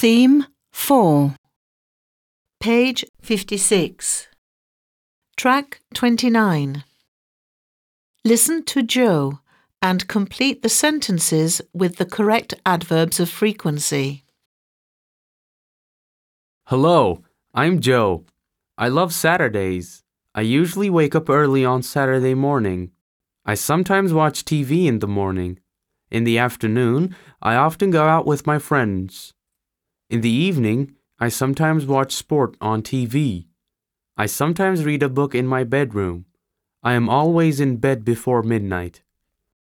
Theme 4. Page 56. Track 29. Listen to Joe and complete the sentences with the correct adverbs of frequency. Hello, I'm Joe. I love Saturdays. I usually wake up early on Saturday morning. I sometimes watch TV in the morning. In the afternoon, I often go out with my friends. In the evening, I sometimes watch sport on TV. I sometimes read a book in my bedroom. I am always in bed before midnight.